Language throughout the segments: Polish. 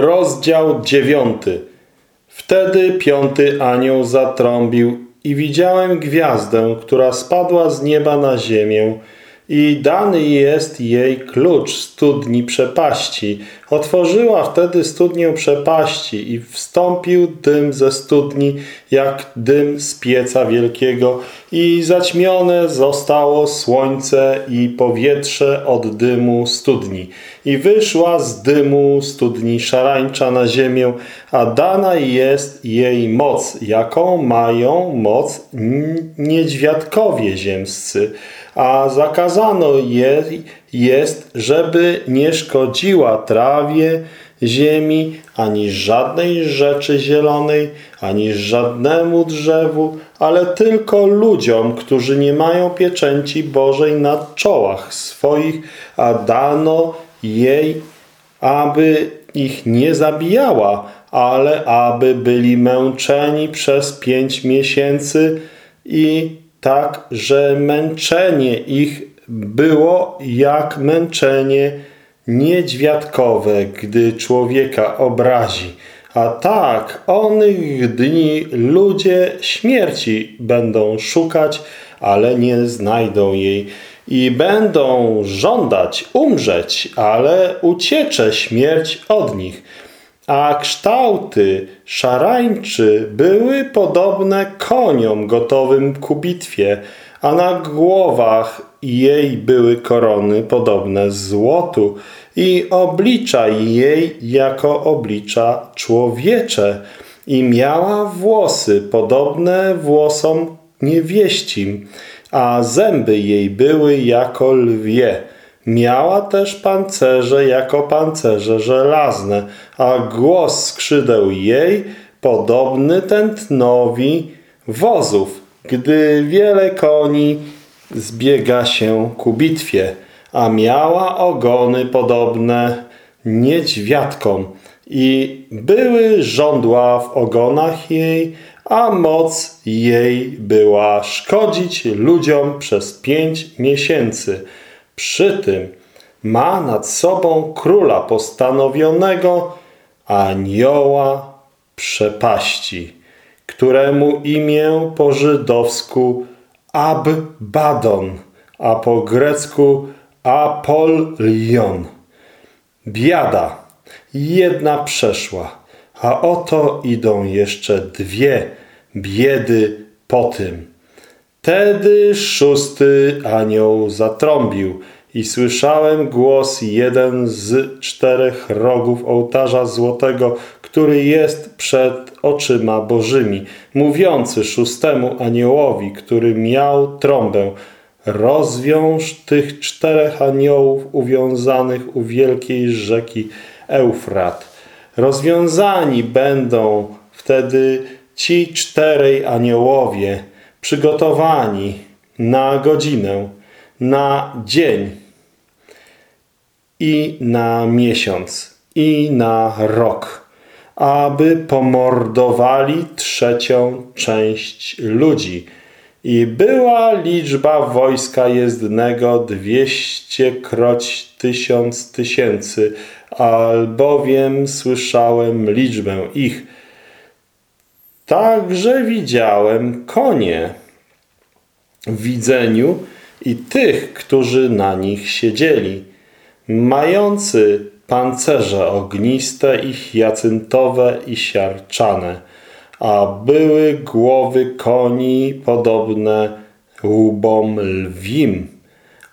Rozdział dziewiąty. Wtedy piąty anioł zatrąbił i widziałem gwiazdę, która spadła z nieba na ziemię i dany jest jej klucz studni przepaści. Otworzyła wtedy studnię przepaści i wstąpił dym ze studni, jak dym z pieca wielkiego i zaćmione zostało słońce i powietrze od dymu studni. I wyszła z dymu studni szarańcza na ziemię, a dana jest jej moc, jaką mają moc niedźwiadkowie ziemscy a zakazano jej jest, żeby nie szkodziła trawie, ziemi, ani żadnej rzeczy zielonej, ani żadnemu drzewu, ale tylko ludziom, którzy nie mają pieczęci Bożej na czołach swoich, a dano jej, aby ich nie zabijała, ale aby byli męczeni przez pięć miesięcy i tak, że męczenie ich było jak męczenie niedźwiadkowe, gdy człowieka obrazi. A tak, onych dni ludzie śmierci będą szukać, ale nie znajdą jej i będą żądać umrzeć, ale uciecze śmierć od nich a kształty szarańczy były podobne koniom gotowym ku bitwie, a na głowach jej były korony podobne złotu i oblicza jej jako oblicza człowiecze i miała włosy podobne włosom niewieścim, a zęby jej były jako lwie. Miała też pancerze jako pancerze żelazne, a głos skrzydeł jej podobny tętnowi wozów, gdy wiele koni zbiega się ku bitwie, a miała ogony podobne niedźwiadkom i były żądła w ogonach jej, a moc jej była szkodzić ludziom przez pięć miesięcy. Przy tym ma nad sobą króla postanowionego anioła przepaści, któremu imię po żydowsku Abbadon, a po grecku Apolion. Biada, jedna przeszła, a oto idą jeszcze dwie biedy po tym. Wtedy szósty anioł zatrąbił i słyszałem głos jeden z czterech rogów ołtarza złotego, który jest przed oczyma bożymi, mówiący szóstemu aniołowi, który miał trąbę, rozwiąż tych czterech aniołów uwiązanych u wielkiej rzeki Eufrat. Rozwiązani będą wtedy ci czterej aniołowie, przygotowani na godzinę, na dzień i na miesiąc i na rok, aby pomordowali trzecią część ludzi. I była liczba wojska jezdnego dwieście kroć tysiąc tysięcy, albowiem słyszałem liczbę ich – Także widziałem konie w widzeniu i tych, którzy na nich siedzieli, mający pancerze ogniste i hiacyntowe i siarczane, a były głowy koni podobne łubom lwim,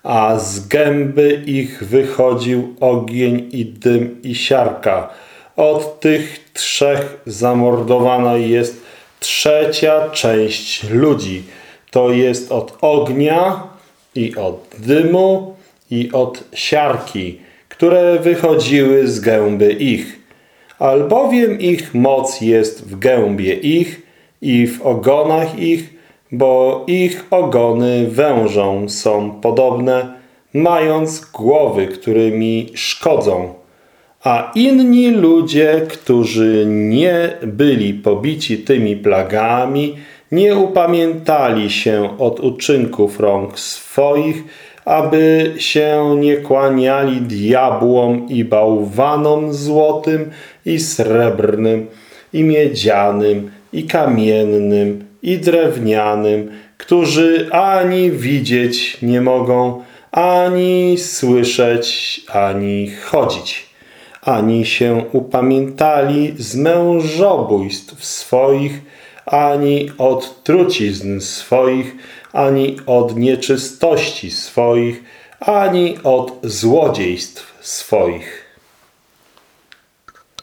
a z gęby ich wychodził ogień i dym i siarka. Od tych trzech zamordowana jest trzecia część ludzi. To jest od ognia i od dymu i od siarki, które wychodziły z gęby ich. Albowiem ich moc jest w gębie ich i w ogonach ich, bo ich ogony wężą są podobne, mając głowy, którymi szkodzą a inni ludzie, którzy nie byli pobici tymi plagami, nie upamiętali się od uczynków rąk swoich, aby się nie kłaniali diabłom i bałwanom złotym i srebrnym, i miedzianym, i kamiennym, i drewnianym, którzy ani widzieć nie mogą, ani słyszeć, ani chodzić, ani się upamiętali z mężobójstw swoich, ani od trucizn swoich, ani od nieczystości swoich, ani od złodziejstw swoich.